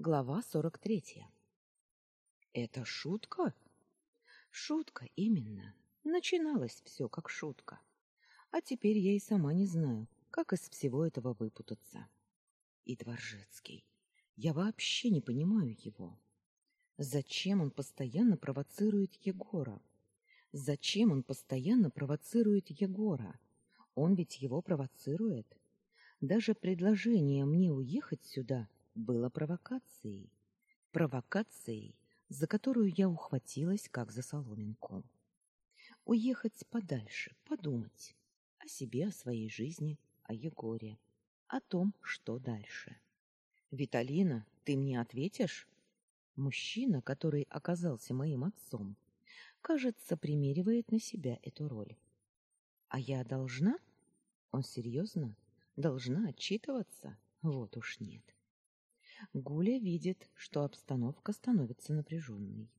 Глава 43. Это шутка? Шутка именно. Начиналось все как шутка. А теперь я и сама не знаю, как из всего этого выпутаться. И Дворжецкий. Я вообще не понимаю его. Зачем он постоянно провоцирует Егора? Зачем он постоянно провоцирует Егора? Он ведь его провоцирует. Даже предложение мне уехать сюда было провокацией. Провокацией, за которую я ухватилась, как за соломинку. Уехать подальше, подумать о себе, о своей жизни, о Егоре, о том, что дальше. Виталина, ты мне ответишь? Мужчина, который оказался моим отцом, кажется, примеривает на себя эту роль. А я должна? Он серьезно? Должна отчитываться? Вот уж нет. Гуля видит, что обстановка становится напряженной.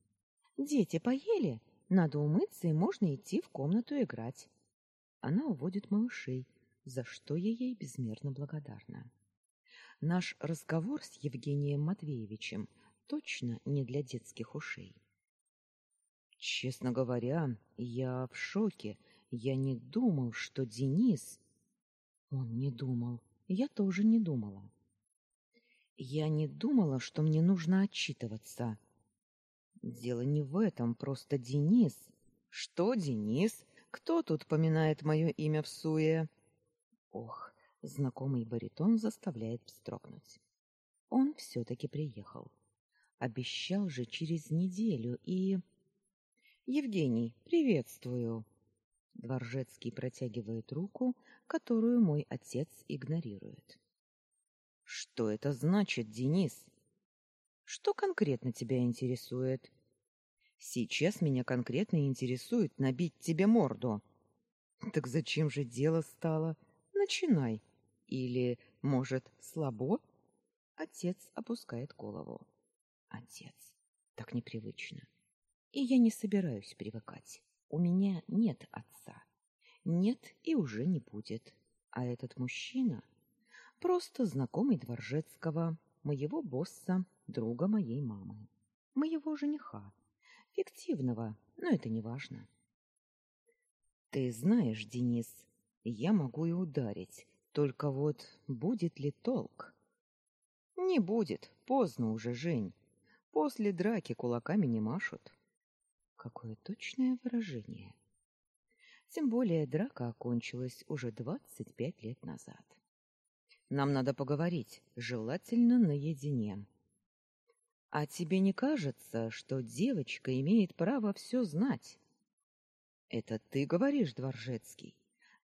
Дети поели? Надо умыться и можно идти в комнату играть. Она уводит малышей, за что я ей безмерно благодарна. Наш разговор с Евгением Матвеевичем точно не для детских ушей. Честно говоря, я в шоке. Я не думал, что Денис он не думал. Я тоже не думала. Я не думала, что мне нужно отчитываться. Дело не в этом, просто Денис. Что, Денис? Кто тут поминает мое имя в суе? Ох, знакомый баритон заставляет вздрогнуть. Он все таки приехал. Обещал же через неделю и Евгений, приветствую. Дворжецкий протягивает руку, которую мой отец игнорирует. Что это значит, Денис? Что конкретно тебя интересует? Сейчас меня конкретно интересует набить тебе морду. Так зачем же дело стало? Начинай. Или, может, слабо? Отец опускает голову. Отец. Так непривычно. И я не собираюсь привыкать. У меня нет отца. Нет и уже не будет. А этот мужчина просто знакомый Дворжецкого, моего босса, друга моей мамы, моего жениха, фиктивного, но это не важно. Ты знаешь, Денис, я могу и ударить, только вот будет ли толк? Не будет, поздно уже, Жень. После драки кулаками не машут. Какое точное выражение. Тем более драка окончилась уже двадцать пять лет назад. Нам надо поговорить, желательно наедине. А тебе не кажется, что девочка имеет право все знать? Это ты говоришь, Дворжецкий.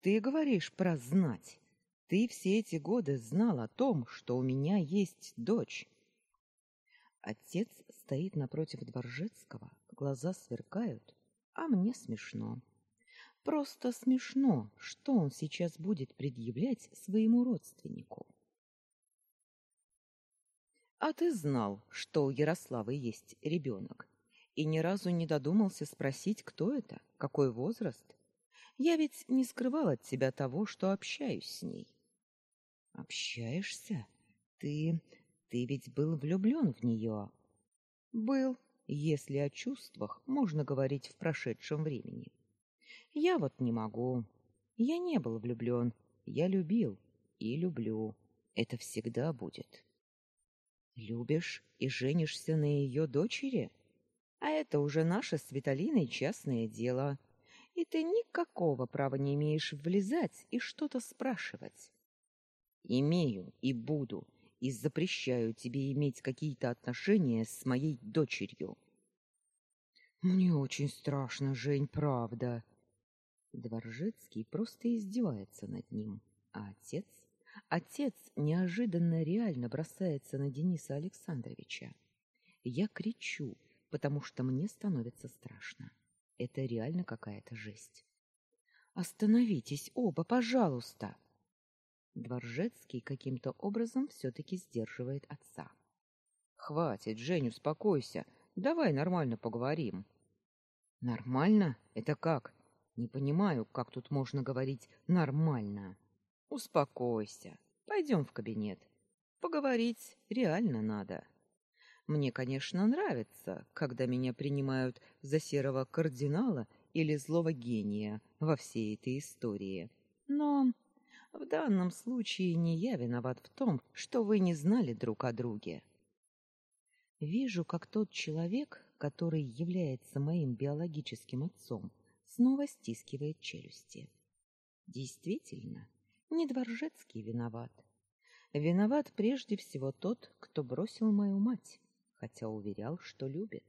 Ты говоришь про знать. Ты все эти годы знал о том, что у меня есть дочь. Отец стоит напротив Дворжецкого, глаза сверкают, а мне смешно. Просто смешно, что он сейчас будет предъявлять своему родственнику. А ты знал, что у Ярославы есть ребенок, и ни разу не додумался спросить, кто это, какой возраст? Я ведь не скрывал от тебя того, что общаюсь с ней. Общаешься? Ты ты ведь был влюблен в нее?» Был, если о чувствах можно говорить в прошедшем времени. Я вот не могу. Я не был влюблен. Я любил и люблю. Это всегда будет. Любишь и женишься на ее дочери? А это уже наше с Виталиной частное дело. И ты никакого права не имеешь влезать и что-то спрашивать. Имею и буду, и запрещаю тебе иметь какие-то отношения с моей дочерью. Мне очень страшно, Жень, правда. Дворжецкий просто издевается над ним, а отец, отец неожиданно реально бросается на Дениса Александровича. Я кричу, потому что мне становится страшно. Это реально какая-то жесть. Остановитесь оба, пожалуйста. Дворжецкий каким-то образом все-таки сдерживает отца. Хватит, Жень, успокойся. Давай нормально поговорим. Нормально? Это как? Не понимаю, как тут можно говорить нормально. Успокойся. Пойдем в кабинет. Поговорить реально надо. Мне, конечно, нравится, когда меня принимают за серого кардинала или злого гения во всей этой истории. Но в данном случае не я виноват в том, что вы не знали друг о друге. Вижу, как тот человек, который является моим биологическим отцом, снова стискивает челюсти. Действительно, не Дворжецкий виноват. Виноват прежде всего тот, кто бросил мою мать, хотя уверял, что любит.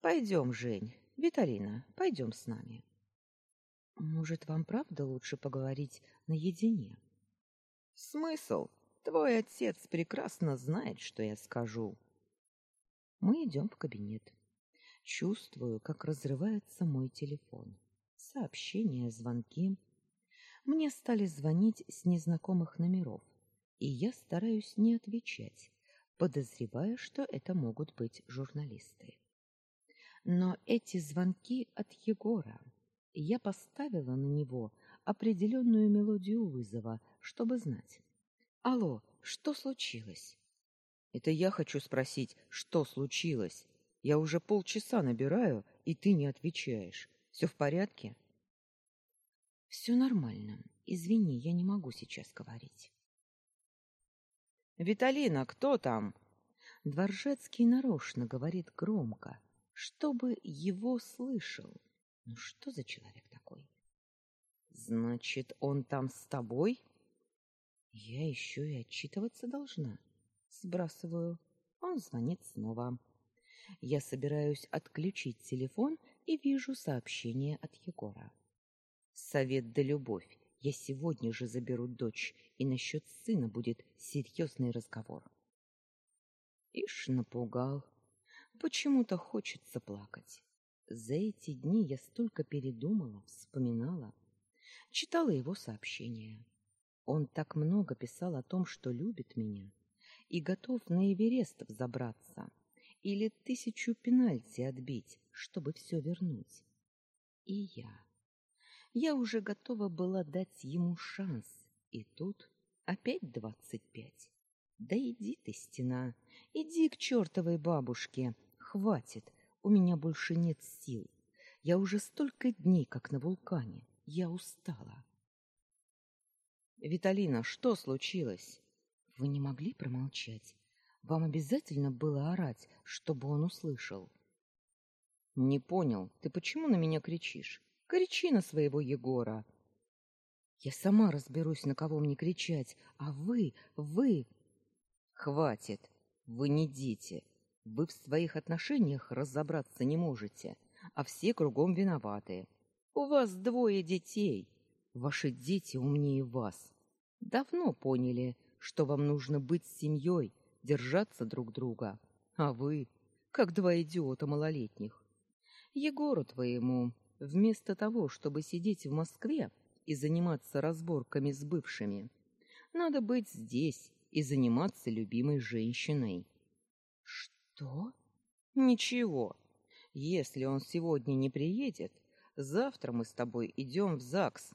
Пойдем, Жень, Виталина, пойдем с нами. Может, вам правда лучше поговорить наедине? Смысл? Твой отец прекрасно знает, что я скажу. Мы идем в кабинет. Чувствую, как разрывается мой телефон. Сообщения, звонки. Мне стали звонить с незнакомых номеров, и я стараюсь не отвечать, подозревая, что это могут быть журналисты. Но эти звонки от Егора. Я поставила на него определенную мелодию вызова, чтобы знать. Алло, что случилось? Это я хочу спросить, что случилось? Я уже полчаса набираю, и ты не отвечаешь. Все в порядке? Все нормально. Извини, я не могу сейчас говорить. Виталина, кто там? Дворжецкий нарочно говорит громко, чтобы его слышал. Ну что за человек такой? Значит, он там с тобой? Я еще и отчитываться должна. Сбрасываю. Он звонит снова. Я собираюсь отключить телефон и вижу сообщение от Егора. Совет да любовь. Я сегодня же заберу дочь, и насчет сына будет серьезный разговор. Ишь напугал. Почему-то хочется плакать. За эти дни я столько передумала, вспоминала, читала его сообщения. Он так много писал о том, что любит меня и готов на Эверест взобраться или тысячу пенальти отбить, чтобы все вернуть. И я. Я уже готова была дать ему шанс, и тут опять двадцать пять. Да иди ты, стена, иди к чертовой бабушке, хватит, у меня больше нет сил. Я уже столько дней, как на вулкане. Я устала. Виталина, что случилось? Вы не могли промолчать? Вам обязательно было орать, чтобы он услышал. Не понял. Ты почему на меня кричишь? Кричи на своего Егора. Я сама разберусь, на кого мне кричать, а вы, вы Хватит. Вы не дети. Вы в своих отношениях разобраться не можете, а все кругом виноваты. У вас двое детей. Ваши дети умнее вас. Давно поняли, что вам нужно быть семьей, держаться друг друга. А вы, как два идиота малолетних. Егору твоему, вместо того, чтобы сидеть в Москве и заниматься разборками с бывшими, надо быть здесь и заниматься любимой женщиной. Что? Ничего. Если он сегодня не приедет, завтра мы с тобой идем в ЗАГС.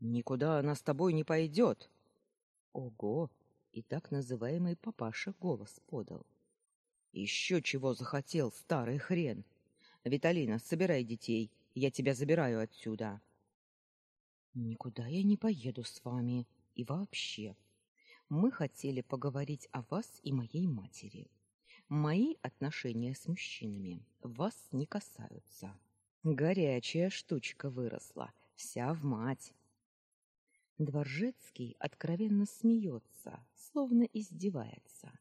Никуда она с тобой не пойдет. Ого, и так называемый папаша голос подал. Еще чего захотел, старый хрен. Виталина, собирай детей, я тебя забираю отсюда. Никуда я не поеду с вами. И вообще, мы хотели поговорить о вас и моей матери. Мои отношения с мужчинами вас не касаются. Горячая штучка выросла, вся в мать. Дворжецкий откровенно смеется, словно издевается.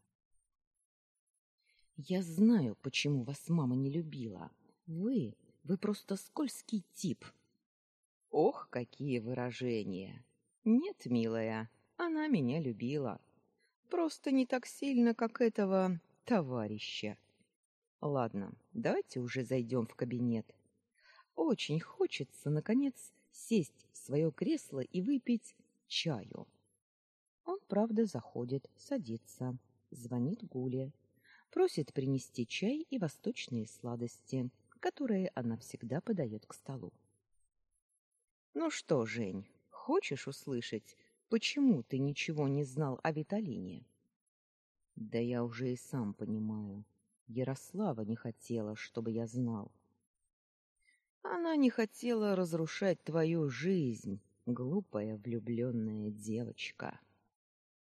Я знаю, почему вас мама не любила. Вы, вы просто скользкий тип. Ох, какие выражения! Нет, милая, она меня любила. Просто не так сильно, как этого товарища. Ладно, давайте уже зайдем в кабинет. Очень хочется наконец сесть в свое кресло и выпить чаю. Он, правда, заходит, садится, звонит Гуле, просит принести чай и восточные сладости, которые она всегда подает к столу. Ну что, Жень, Хочешь услышать, почему ты ничего не знал о Виталине? Да я уже и сам понимаю. Ярослава не хотела, чтобы я знал. Она не хотела разрушать твою жизнь, глупая влюбленная девочка.